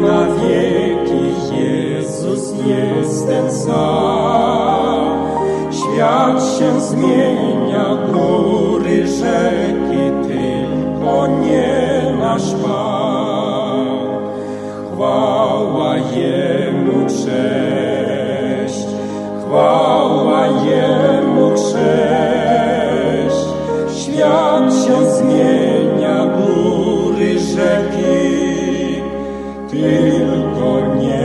na wieki Jezus jest ten sam. Świat się zmienia, góry, rzeki, tylko nie nasz Pan. Chwała Jemu, cześć, chwała Jemu, cześć. Świat się zmienia, góry, rzeki, tylko nie